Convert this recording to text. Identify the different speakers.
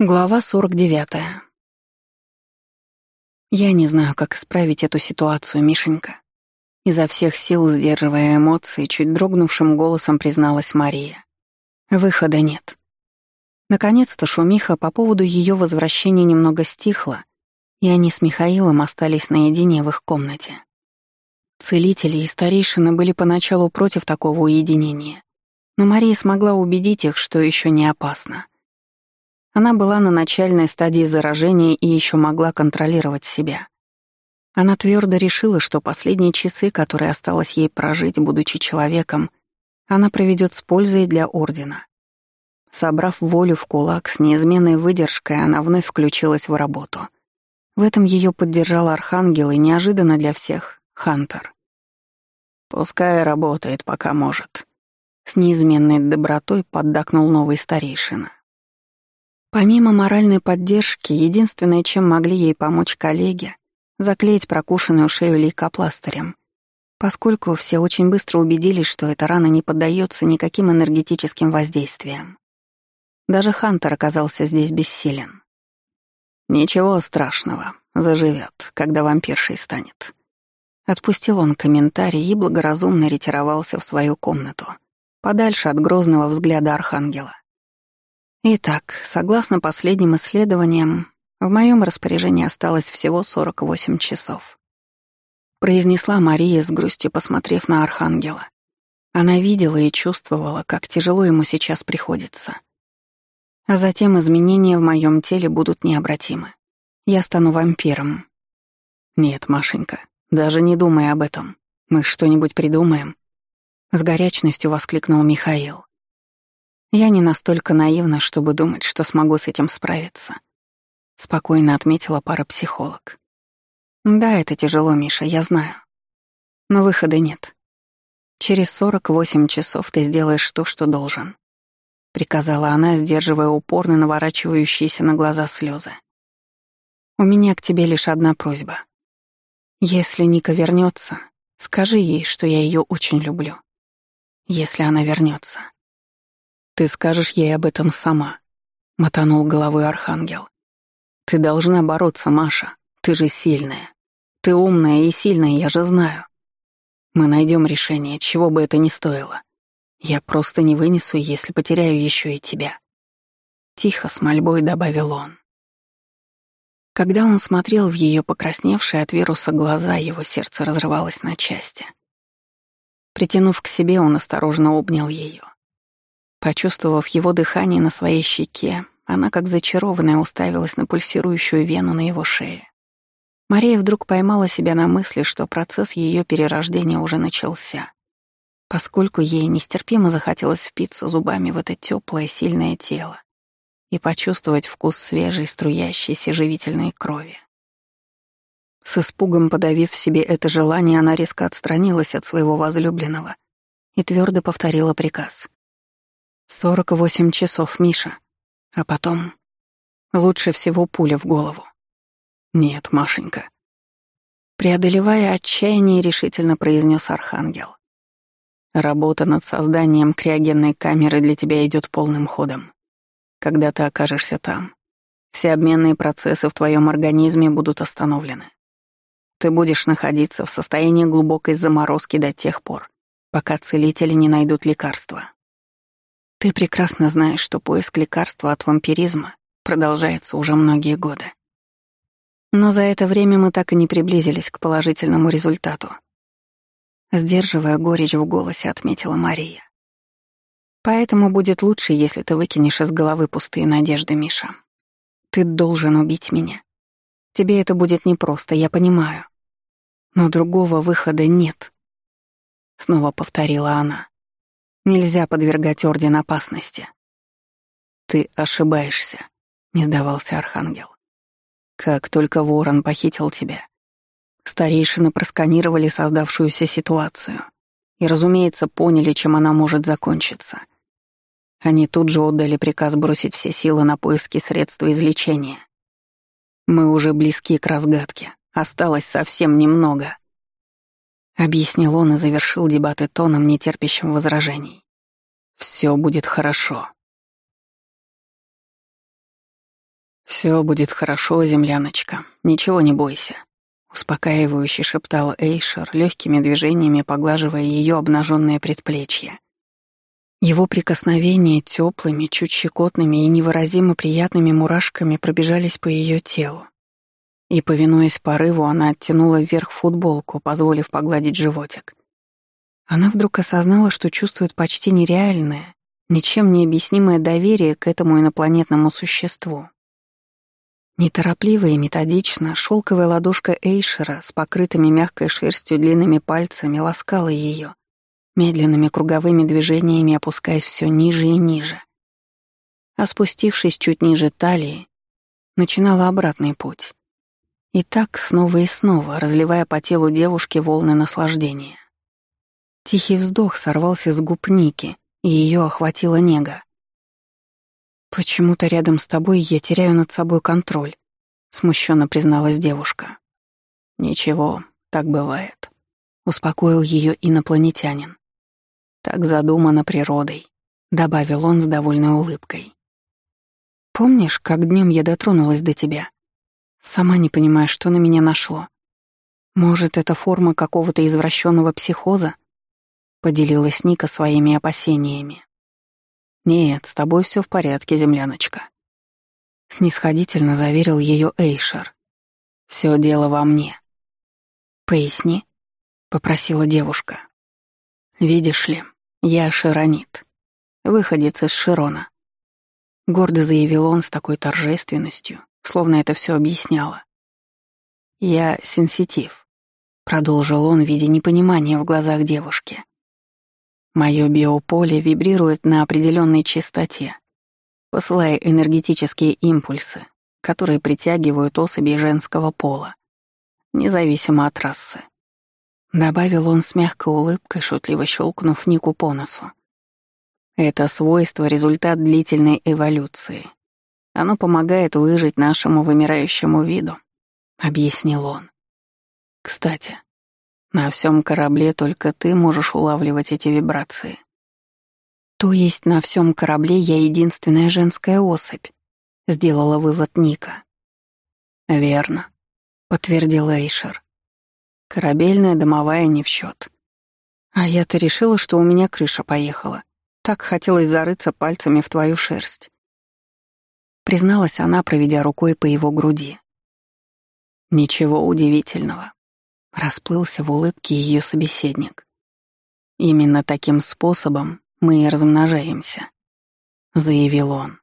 Speaker 1: Глава 49. Я не знаю, как исправить эту ситуацию, Мишенька. Изо всех сил, сдерживая эмоции, чуть дрогнувшим голосом призналась Мария. Выхода нет. Наконец-то шумиха по поводу ее возвращения немного стихла, и они с Михаилом остались наедине в их комнате. Целители и старейшины были поначалу против такого уединения, но Мария смогла убедить их, что еще не опасно — она была на начальной стадии заражения и еще могла контролировать себя. Она твердо решила, что последние часы, которые осталось ей прожить, будучи человеком, она проведет с пользой для Ордена. Собрав волю в кулак с неизменной выдержкой, она вновь включилась в работу. В этом ее поддержал Архангел и неожиданно для всех — Хантер. «Пускай работает, пока может», — с неизменной добротой поддакнул новый старейшина. Помимо моральной поддержки, единственное, чем могли ей помочь коллеги, заклеить прокушенную шею лейкопластырем, поскольку все очень быстро убедились, что эта рана не поддается никаким энергетическим воздействиям. Даже Хантер оказался здесь бессилен. «Ничего страшного, заживет, когда вампиршей станет». Отпустил он комментарий и благоразумно ретировался в свою комнату, подальше от грозного взгляда Архангела. Итак, согласно последним исследованиям, в моем распоряжении осталось всего 48 часов. Произнесла Мария с грустью, посмотрев на Архангела. Она видела и чувствовала, как тяжело ему сейчас приходится. А затем изменения в моем теле будут необратимы. Я стану вампиром. Нет, Машенька, даже не думай об этом. Мы что-нибудь придумаем. С горячностью воскликнул Михаил. Я не настолько наивна, чтобы думать, что смогу с этим справиться. Спокойно отметила парапсихолог. Да, это тяжело, Миша, я знаю. Но выхода нет. Через 48 часов ты сделаешь то, что должен. Приказала она, сдерживая упорно наворачивающиеся на глаза слезы. У меня к тебе лишь одна просьба. Если Ника вернется, скажи ей, что я ее очень люблю. Если она вернется. «Ты скажешь ей об этом сама», — мотанул головой Архангел. «Ты должна бороться, Маша. Ты же сильная. Ты умная и сильная, я же знаю. Мы найдем решение, чего бы это ни стоило. Я просто не вынесу, если потеряю еще и тебя». Тихо, с мольбой добавил он. Когда он смотрел в ее покрасневшие от вируса глаза, его сердце разрывалось на части. Притянув к себе, он осторожно обнял ее. Почувствовав его дыхание на своей щеке, она, как зачарованная, уставилась на пульсирующую вену на его шее. Мария вдруг поймала себя на мысли, что процесс ее перерождения уже начался, поскольку ей нестерпимо захотелось впиться зубами в это теплое, сильное тело и почувствовать вкус свежей, струящейся живительной крови. С испугом подавив в себе это желание, она резко отстранилась от своего возлюбленного и твердо повторила приказ. Сорок восемь часов, Миша. А потом... Лучше всего пуля в голову. Нет, Машенька. Преодолевая отчаяние, решительно произнес Архангел. Работа над созданием криогенной камеры для тебя идет полным ходом. Когда ты окажешься там, все обменные процессы в твоем организме будут остановлены. Ты будешь находиться в состоянии глубокой заморозки до тех пор, пока целители не найдут лекарства. Ты прекрасно знаешь, что поиск лекарства от вампиризма продолжается уже многие годы. Но за это время мы так и не приблизились к положительному результату. Сдерживая горечь в голосе, отметила Мария. Поэтому будет лучше, если ты выкинешь из головы пустые надежды, Миша. Ты должен убить меня. Тебе это будет непросто, я понимаю. Но другого выхода нет. Снова повторила она. Нельзя подвергать Орден опасности. «Ты ошибаешься», — не сдавался Архангел. «Как только Ворон похитил тебя, старейшины просканировали создавшуюся ситуацию и, разумеется, поняли, чем она может закончиться. Они тут же отдали приказ бросить все силы на поиски средства излечения. Мы уже близки к разгадке, осталось совсем немного». Объяснил он и завершил дебаты тоном, нетерпящим возражений. «Все будет хорошо». Все будет хорошо, земляночка, ничего не бойся», — успокаивающе шептал Эйшер, легкими движениями поглаживая ее обнаженное предплечье. Его прикосновения теплыми, чуть щекотными и невыразимо приятными мурашками пробежались по ее телу. И, повинуясь порыву, она оттянула вверх футболку, позволив погладить животик. Она вдруг осознала, что чувствует почти нереальное, ничем не объяснимое доверие к этому инопланетному существу. Неторопливо и методично шелковая ладошка Эйшера с покрытыми мягкой шерстью длинными пальцами ласкала ее, медленными круговыми движениями опускаясь все ниже и ниже. А спустившись чуть ниже талии, начинала обратный путь. И так снова и снова, разливая по телу девушки волны наслаждения. Тихий вздох сорвался с губ Ники, и ее охватила нега. «Почему-то рядом с тобой я теряю над собой контроль», — смущенно призналась девушка. «Ничего, так бывает», — успокоил ее инопланетянин. «Так задумано природой», — добавил он с довольной улыбкой. «Помнишь, как днем я дотронулась до тебя? Сама не понимаю, что на меня нашло. Может, это форма какого-то извращенного психоза?» поделилась Ника своими опасениями. «Нет, с тобой все в порядке, земляночка», — снисходительно заверил ее Эйшер. Все дело во мне». «Поясни», — попросила девушка. «Видишь ли, я Широнит, выходец из Широна», — гордо заявил он с такой торжественностью, словно это все объясняло. «Я сенситив», — продолжил он, видя непонимание в глазах девушки. Мое биополе вибрирует на определенной частоте, посылая энергетические импульсы, которые притягивают особи женского пола, независимо от расы. Добавил он с мягкой улыбкой, шутливо щелкнув Нику по носу. Это свойство — результат длительной эволюции. Оно помогает выжить нашему вымирающему виду, — объяснил он. Кстати, на всем корабле только ты можешь улавливать эти вибрации. То есть на всем корабле я единственная женская особь, сделала вывод Ника. Верно, подтвердил Эйшер. Корабельная домовая не в счет. А я-то решила, что у меня крыша поехала. Так хотелось зарыться пальцами в твою шерсть. Призналась она, проведя рукой по его груди. Ничего удивительного. Расплылся в улыбке ее собеседник. «Именно таким способом мы и размножаемся», — заявил он.